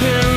There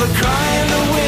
the kind of